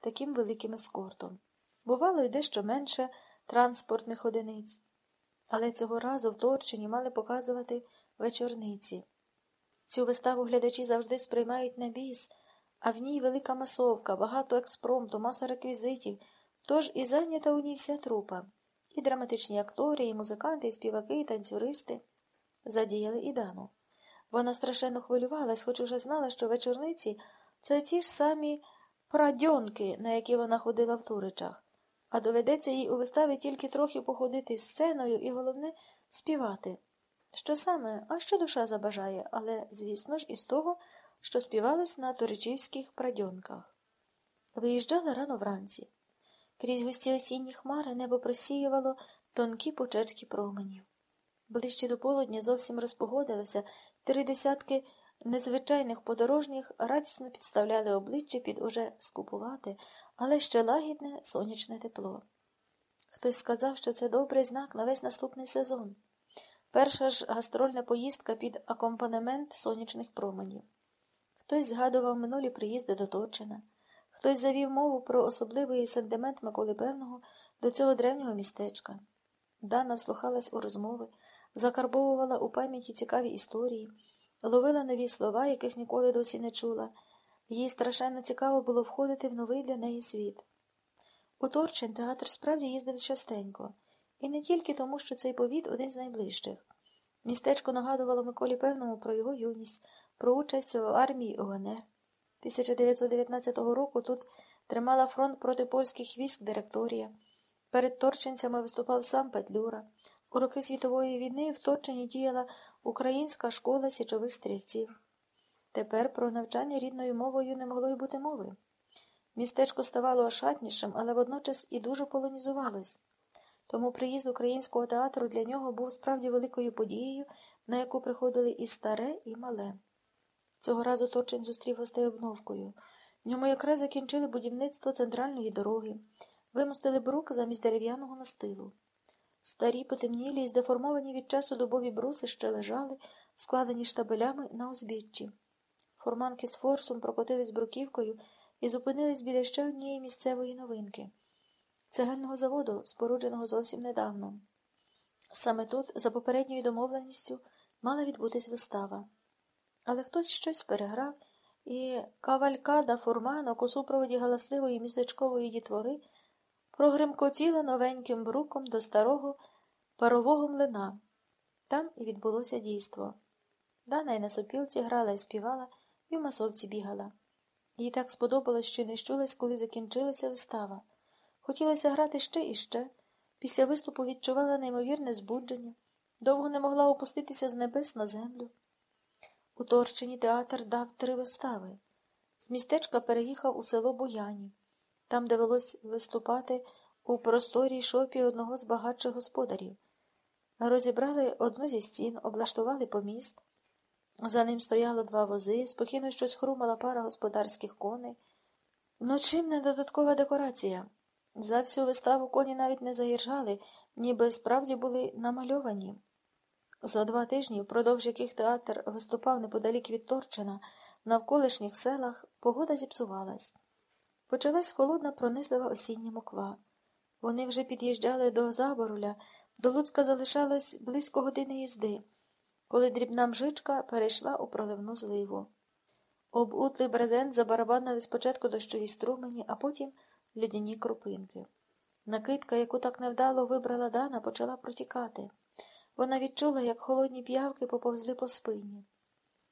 таким великим ескортом. Бувало й дещо менше транспортних одиниць, але цього разу в Торчині мали показувати вечорниці. Цю виставу глядачі завжди сприймають на біс, а в ній велика масовка, багато експромту, маса реквізитів, тож і зайнята у ній вся трупа. І драматичні актори, і музиканти, і співаки, і танцюристи задіяли і Дану. Вона страшенно хвилювалась, хоч уже знала, що вечорниці це ті ж самі прадьонки, на які вона ходила в Туричах, а доведеться їй у виставі тільки трохи походити сценою і, головне, співати. Що саме, а що душа забажає, але, звісно ж, із того, що співалось на туричівських прадьонках. Виїжджала рано вранці. Крізь густі осінні хмари небо просіювало тонкі почечки променів. Ближче до полудня зовсім розпогодилося, три десятки незвичайних подорожніх радісно підставляли обличчя під уже скупувати, але ще лагідне сонячне тепло. Хтось сказав, що це добрий знак на весь наступний сезон. Перша ж гастрольна поїздка під акомпанемент сонячних променів. Хтось згадував минулі приїзди до Точина, хтось завів мову про особливий сентимент Миколи Певного до цього древнього містечка. Дана вслухалась у розмови, закарбовувала у пам'яті цікаві історії, ловила нові слова, яких ніколи досі не чула. Їй страшенно цікаво було входити в новий для неї світ. У Торчин театр справді їздив частенько, і не тільки тому, що цей повіт один з найближчих. Містечко нагадувало Миколі Певному про його юність, про участь в армії ОНР. 1919 року тут тримала фронт проти польських військ директорія. Перед торченцями виступав сам Петлюра. У роки світової війни в Торчині діяла Українська школа січових стрільців. Тепер про навчання рідною мовою не могло й бути мови. Містечко ставало ошатнішим, але водночас і дуже полонізувалось. Тому приїзд українського театру для нього був справді великою подією, на яку приходили і старе, і мале. Цього разу Торчин зустрів гостей обновкою. В ньому якраз закінчили будівництво центральної дороги, вимостили брук замість дерев'яного настилу. Старі, потемнілі і здеформовані від часу дубові бруси ще лежали, складені штабелями на узбіччі. Форманки з форсом прокотились бруківкою і зупинились біля ще однієї місцевої новинки цегельного заводу, спорудженого зовсім недавно. Саме тут, за попередньою домовленістю, мала відбутись вистава. Але хтось щось переграв, і кавалькада фурманок у супроводі галасливої містечкової дітвори прогремкотіла новеньким бруком до старого парового млина. Там і відбулося дійство. Дана й на сопілці грала і співала, і в масовці бігала. Їй так сподобалось, що не щулась, коли закінчилася вистава. Хотілося грати ще і ще. Після виступу відчувала неймовірне збудження, довго не могла опуститися з небес на землю. У Торчині театр дав три вистави. З містечка переїхав у село Буяні. Там довелось виступати у просторій шопі одного з багатших господарів. Розібрали одну зі стін, облаштували поміст. За ним стояло два вози, спокійно щось хрумала пара господарських коней. Ну чим не додаткова декорація? За всю виставу коні навіть не заїжджали, ніби справді були намальовані. За два тижні, впродовж яких театр виступав неподалік від Торчина, в навколишніх селах погода зіпсувалась. Почалась холодна, пронизлива осіння моква. Вони вже під'їжджали до Заборуля, до Луцька залишалось близько години їзди, коли дрібна мжичка перейшла у проливну зливу. Об утлий брезент забарабанили спочатку дощові струмені, а потім льодяні крупинки. Накидка, яку так невдало вибрала Дана, почала протікати. Вона відчула, як холодні п'явки поповзли по спині.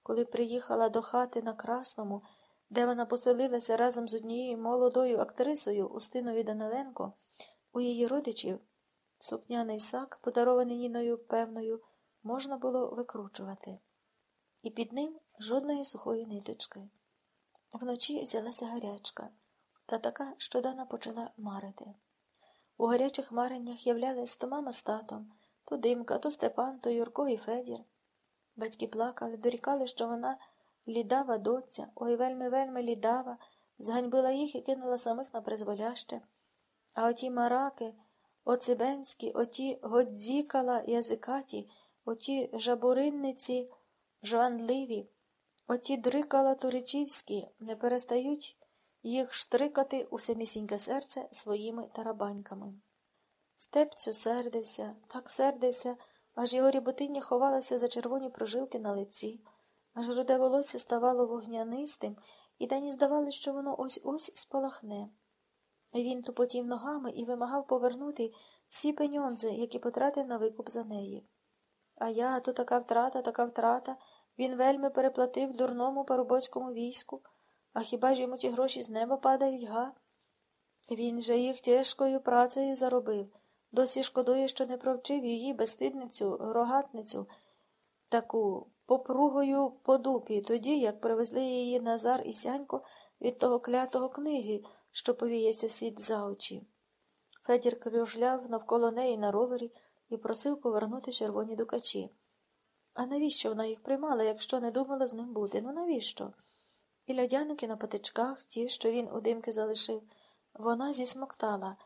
Коли приїхала до хати на Красному, де вона поселилася разом з однією молодою актрисою Устиною Даниленко, у її родичів сукняний сак, подарований Ніною певною, можна було викручувати. І під ним жодної сухої ниточки. Вночі взялася гарячка, та така, що Дана почала марити. У гарячих мареннях являлись то мама з татом, то Димка, то Степан, то Юрко і Федір. Батьки плакали, дорікали, що вона лідава доця, ой вельми вельми лідава, зганьбила їх і кинула самих на призволяще. А оті мараки, оцибенські, оті годзікала язикаті, оті жабуринниці жванливі, оті дрикала туричівські не перестають їх штрикати у самісіньке серце своїми тарабаньками. Степцю сердився, так сердився, аж його ріботиння ховалася за червоні прожилки на лиці, аж руде волосся ставало вогнянистим, і Дані здавалось, що воно ось ось спалахне. Він тупотів ногами і вимагав повернути всі пеньонзи, які потратив на викуп за неї. А я, то така втрата, така втрата, він вельми переплатив дурному парубоцькому війську, а хіба ж йому ті гроші з неба падають, га? Він же їх тяжкою працею заробив, досі шкодує, що не провчив її безстидницю, рогатницю, таку попругою по дупі, тоді, як привезли її Назар і Сянько від того клятого книги, що повіявся світ за очі. Федір кружляв навколо неї на ровері і просив повернути червоні дукачі. А навіщо вона їх приймала, якщо не думала з ним бути? Ну навіщо? І льодяники на патичках, ті, що він у димки залишив, вона зісмоктала,